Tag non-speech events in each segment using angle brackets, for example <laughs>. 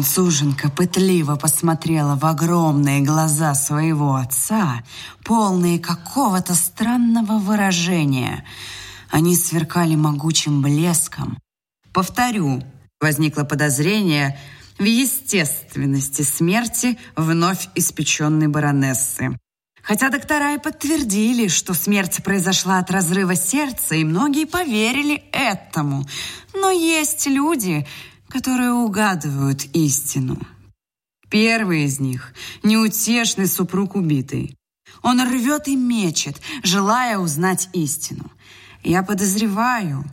Француженка пытливо посмотрела в огромные глаза своего отца, полные какого-то странного выражения. Они сверкали могучим блеском. «Повторю», — возникло подозрение в естественности смерти вновь испеченной баронессы. Хотя доктора и подтвердили, что смерть произошла от разрыва сердца, и многие поверили этому. Но есть люди, которые угадывают истину. Первый из них – неутешный супруг убитый. Он рвет и мечет, желая узнать истину. Я подозреваю,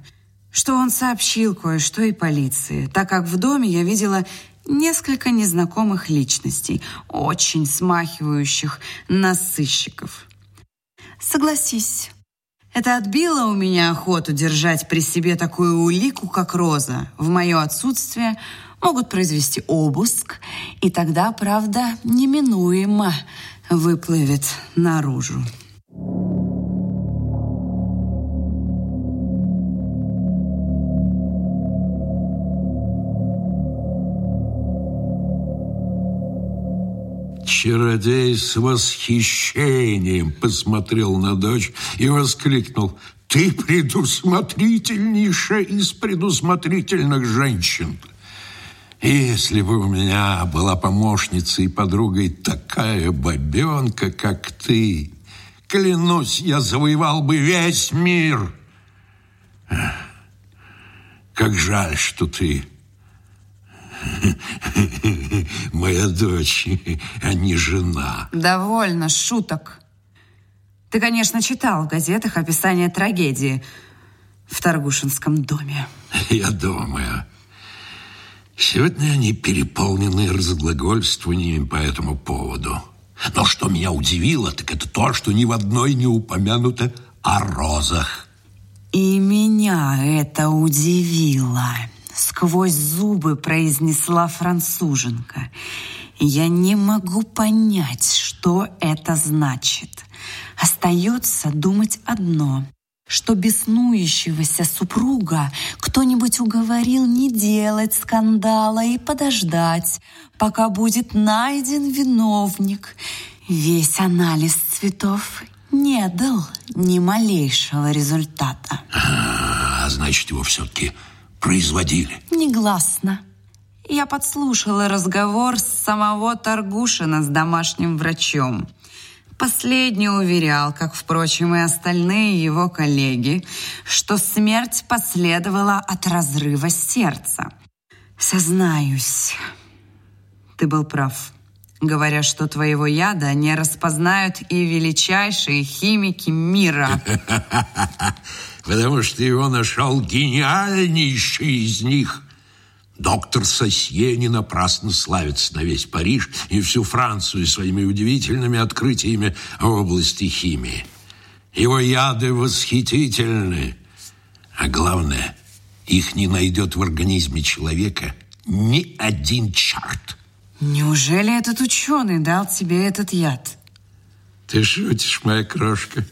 что он сообщил кое-что и полиции, так как в доме я видела несколько незнакомых личностей, очень смахивающих насыщиков. Согласись, это отбило у меня охоту держать при себе такую улику, как роза. В мое отсутствие могут произвести обыск, и тогда правда неминуемо выплывет наружу. Чародей с восхищением посмотрел на дочь и воскликнул «Ты предусмотрительнейшая из предусмотрительных женщин!» Если бы у меня была помощница и подругой такая бабенка, как ты, клянусь, я завоевал бы весь мир. Как жаль, что ты <laughs> Моя дочь, а не жена. Довольно шуток. Ты, конечно, читал в газетах описание трагедии в Таргушинском доме. <laughs> Я думаю. Сегодня они переполнены разглагольствованиями по этому поводу. Но что меня удивило, так это то, что ни в одной не упомянуто о розах. И меня это удивило сквозь зубы произнесла француженка. Я не могу понять, что это значит. Остается думать одно что беснующегося супруга кто-нибудь уговорил не делать скандала и подождать, пока будет найден виновник. Весь анализ цветов не дал ни малейшего результата. А, значит, его все-таки производили. Негласно. Я подслушала разговор самого Таргушина с домашним врачом. Последний уверял, как, впрочем, и остальные его коллеги, что смерть последовала от разрыва сердца. Сознаюсь, ты был прав говоря, что твоего яда не распознают и величайшие химики мира. <laughs> Потому что его нашел гениальнейший из них. Доктор Сосье не напрасно славится на весь Париж и всю Францию своими удивительными открытиями в области химии. Его яды восхитительны. А главное, их не найдет в организме человека ни один чарт. Неужели этот ученый дал тебе этот яд? Ты шутишь, моя крошка.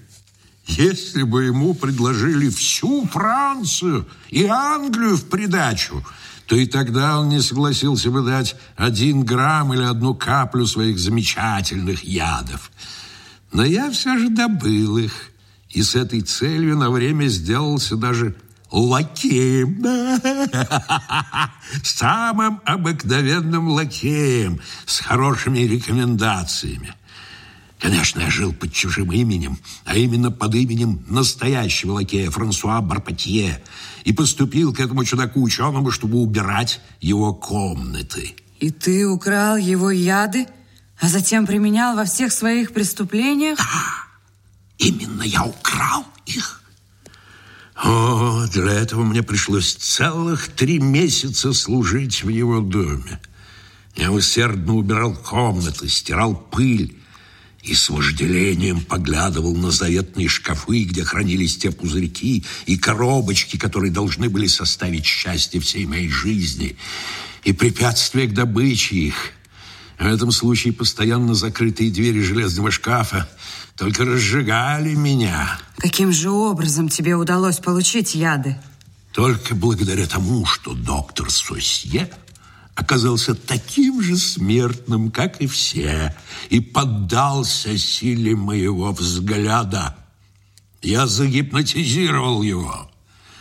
Если бы ему предложили всю Францию и Англию в придачу, то и тогда он не согласился бы дать один грамм или одну каплю своих замечательных ядов. Но я все же добыл их, и с этой целью на время сделался даже лакеем. Самым обыкновенным лакеем, с хорошими рекомендациями. Конечно, я жил под чужим именем, а именно под именем настоящего лакея Франсуа Барпатье и поступил к этому чудаку-ученому, чтобы убирать его комнаты. И ты украл его яды, а затем применял во всех своих преступлениях? Да, именно я украл их. О, для этого мне пришлось целых три месяца служить в его доме. Я усердно убирал комнаты, стирал пыль и с вожделением поглядывал на заветные шкафы, где хранились те пузырьки и коробочки, которые должны были составить счастье всей моей жизни и препятствия к добыче их. В этом случае постоянно закрытые двери железного шкафа только разжигали меня. Каким же образом тебе удалось получить яды? Только благодаря тому, что доктор Сосье оказался таким же смертным, как и все, и поддался силе моего взгляда. Я загипнотизировал его,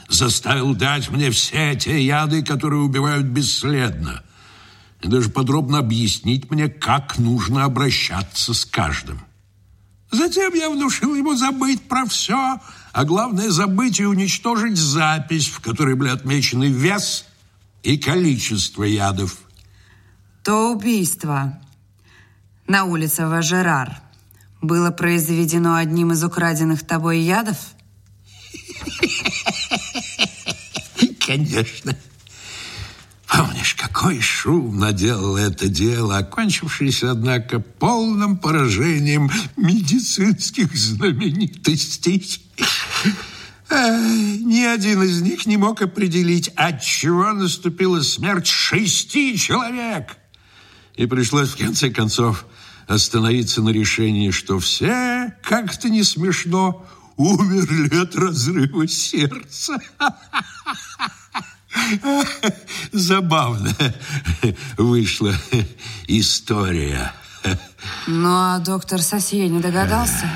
заставил дать мне все те яды, которые убивают бесследно даже подробно объяснить мне, как нужно обращаться с каждым. Затем я внушил ему забыть про все, а главное забыть и уничтожить запись, в которой были отмечены вес и количество ядов. То убийство на улице Важерар было произведено одним из украденных тобой ядов? Конечно. Помнишь, какой шум наделало это дело, окончившееся, однако, полным поражением медицинских знаменитостей. Ни один из них не мог определить, от чего наступила смерть шести человек. И пришлось, в конце концов, остановиться на решении, что все, как-то не смешно, умерли от разрыва сердца. <laughs> Забавно вышла история. Ну а доктор Сосье не догадался?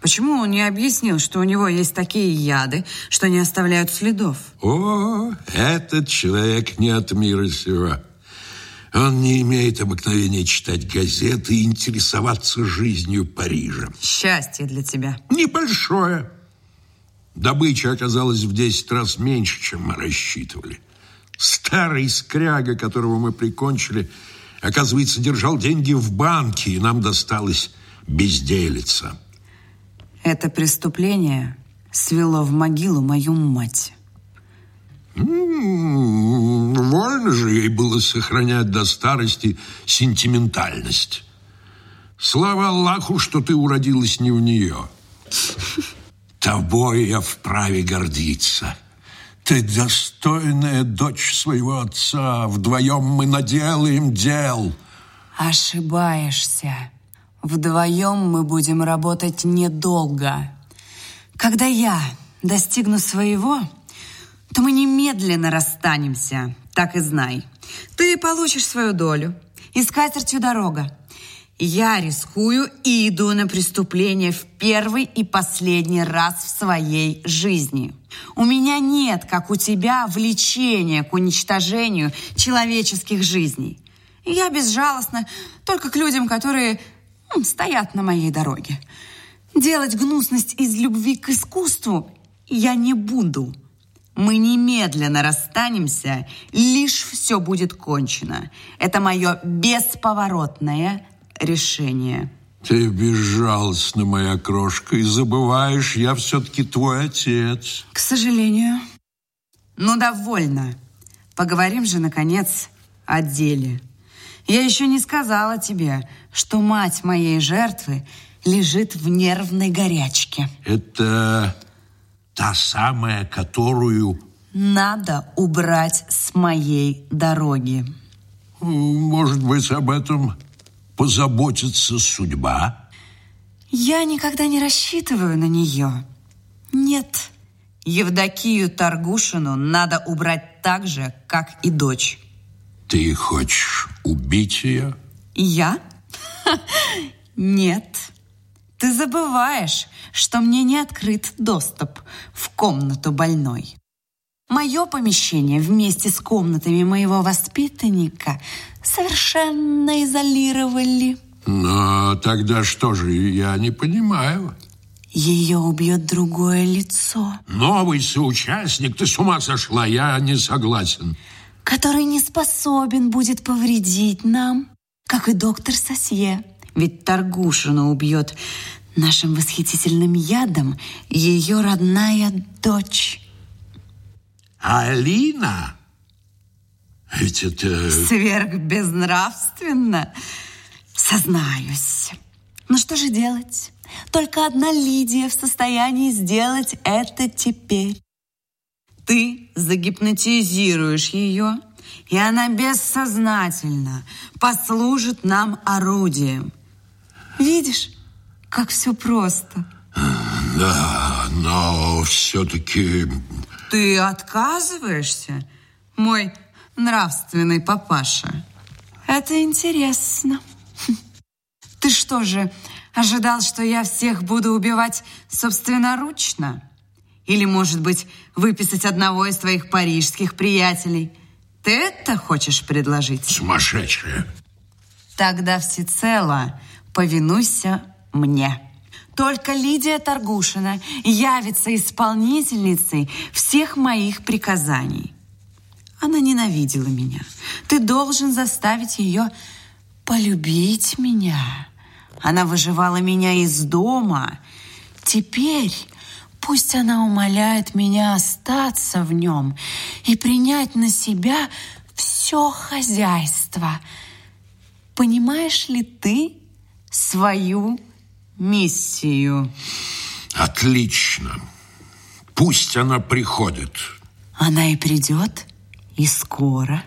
Почему он не объяснил, что у него есть такие яды, что не оставляют следов? О, этот человек не от мира сего. Он не имеет обыкновения читать газеты и интересоваться жизнью Парижа. Счастье для тебя. Небольшое. Добыча оказалась в 10 раз меньше, чем мы рассчитывали. Старый скряга, которого мы прикончили, оказывается, держал деньги в банке, и нам досталось безделиться. Это преступление свело в могилу мою мать. М-м-м, вольно же ей было сохранять до старости сентиментальность. Слава Аллаху, что ты уродилась не в нее. Тобою вправе гордиться. Ты достойная дочь своего отца. Вдвоем мы наделаем дел. Ошибаешься. Вдвоем мы будем работать недолго. Когда я достигну своего, то мы немедленно расстанемся. Так и знай. Ты получишь свою долю. Искать скатертью дорога. Я рискую и иду на преступление в первый и последний раз в своей жизни. У меня нет, как у тебя, влечения к уничтожению человеческих жизней. Я безжалостна только к людям, которые ну, стоят на моей дороге. Делать гнусность из любви к искусству я не буду. Мы немедленно расстанемся, лишь все будет кончено. Это мое бесповоротное решение. Ты безжалостна, моя крошка, и забываешь, я все-таки твой отец. К сожалению. Ну, довольно. Поговорим же, наконец, о деле. Я еще не сказала тебе, что мать моей жертвы лежит в нервной горячке. Это та самая, которую... Надо убрать с моей дороги. Может быть, об этом позаботится судьба? Я никогда не рассчитываю на нее. Нет. Евдокию Таргушину надо убрать так же, как и дочь. Ты хочешь убить ее? Я? <laughs> Нет. Ты забываешь, что мне не открыт доступ в комнату больной. Мое помещение вместе с комнатами моего воспитанника совершенно изолировали. Но тогда что же, я не понимаю. Ее убьет другое лицо. Новый соучастник, ты с ума сошла, я не согласен. Который не способен будет повредить нам, как и доктор Сосье. Ведь Торгушина убьет нашим восхитительным ядом ее родная дочь. Алина! Ведь это... Сверхбезнравственно. Сознаюсь. Ну что же делать? Только одна Лидия в состоянии сделать это теперь. Ты загипнотизируешь ее, и она бессознательно послужит нам орудием. Видишь, как все просто. Да, но все-таки ты отказываешься, мой нравственный папаша? Это интересно. <laughs> Ты что же, ожидал, что я всех буду убивать собственноручно? Или, может быть, выписать одного из твоих парижских приятелей? Ты это хочешь предложить? Сумасшедшая. Тогда всецело повинуйся мне. Только Лидия Торгушина явится исполнительницей всех моих приказаний. Она ненавидела меня. Ты должен заставить ее полюбить меня. Она выживала меня из дома. Теперь пусть она умоляет меня остаться в нем и принять на себя все хозяйство. Понимаешь ли ты свою миссию. Отлично. Пусть она приходит. Она и придет, и скоро.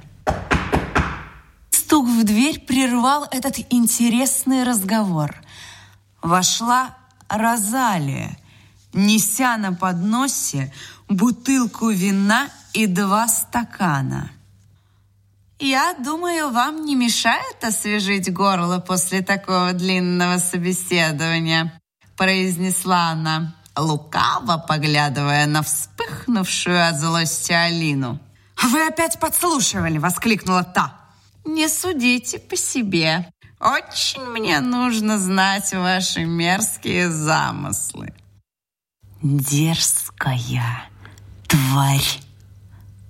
Стук в дверь прервал этот интересный разговор. Вошла Розалия, неся на подносе бутылку вина и два стакана. Я думаю, вам не мешает освежить горло после такого длинного собеседования, произнесла она, лукаво поглядывая на вспыхнувшую от злости Алину. «Вы опять подслушивали!» — воскликнула та. «Не судите по себе. Очень мне нужно знать ваши мерзкие замыслы». «Дерзкая тварь!»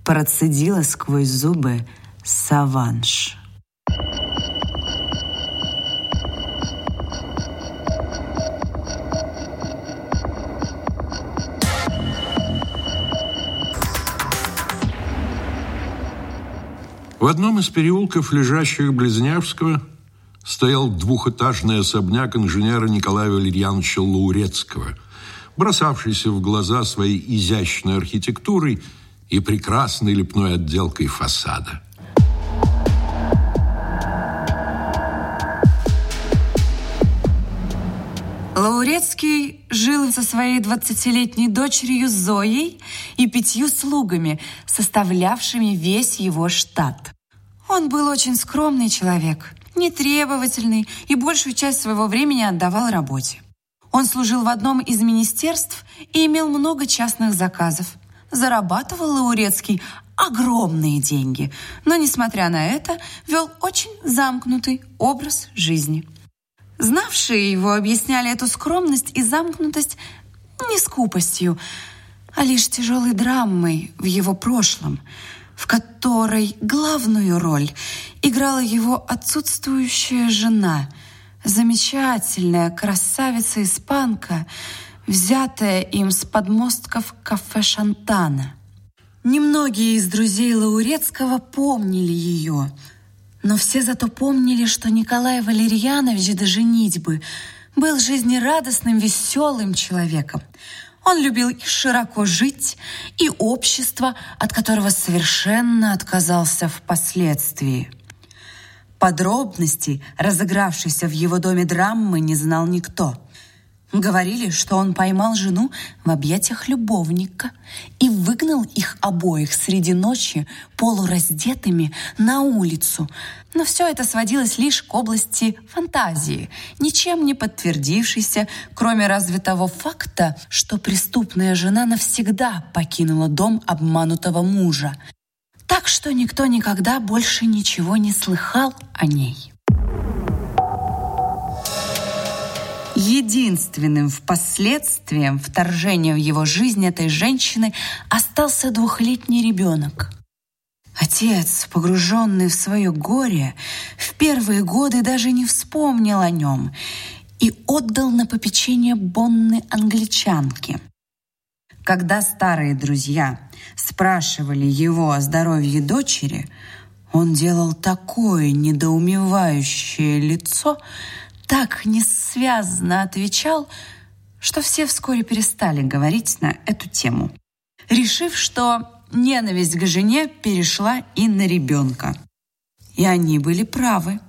Процедила сквозь зубы ساڤانش. В одном из переулков, лежащих Близнявского, стоял двухэтажный особняк инженера Николая Валерьяновича Лаурецкого, бросавшийся в глаза своей изящной архитектурой и прекрасной лепной отделкой фасада. Лаурецкий жил со своей двадцатилетней дочерью Зоей и пятью слугами, составлявшими весь его штат. Он был очень скромный человек, нетребовательный и большую часть своего времени отдавал работе. Он служил в одном из министерств и имел много частных заказов. Зарабатывал Лаурецкий огромные деньги, но, несмотря на это, вел очень замкнутый образ жизни – Знавшие его объясняли эту скромность и замкнутость не скупостью, а лишь тяжелой драмой в его прошлом, в которой главную роль играла его отсутствующая жена, замечательная красавица-испанка, взятая им с подмостков кафе «Шантана». Немногие из друзей Лаурецкого помнили ее – но все зато помнили, что Николай Валерьянович до женитьбы был жизнерадостным, веселым человеком. Он любил и широко жить, и общество, от которого совершенно отказался впоследствии. Подробностей, разыгравшейся в его доме драмы, не знал никто – Говорили, что он поймал жену в объятиях любовника и выгнал их обоих среди ночи полураздетыми на улицу. Но все это сводилось лишь к области фантазии, ничем не подтвердившейся, кроме разве того факта, что преступная жена навсегда покинула дом обманутого мужа. Так что никто никогда больше ничего не слыхал о ней единственным впоследствием вторжения в его жизнь этой женщины остался двухлетний ребенок. Отец, погруженный в свое горе, в первые годы даже не вспомнил о нем и отдал на попечение Бонны англичанки. Когда старые друзья спрашивали его о здоровье дочери, он делал такое недоумевающее лицо, так несвязно отвечал, что все вскоре перестали говорить на эту тему, решив, что ненависть к жене перешла и на ребенка. И они были правы.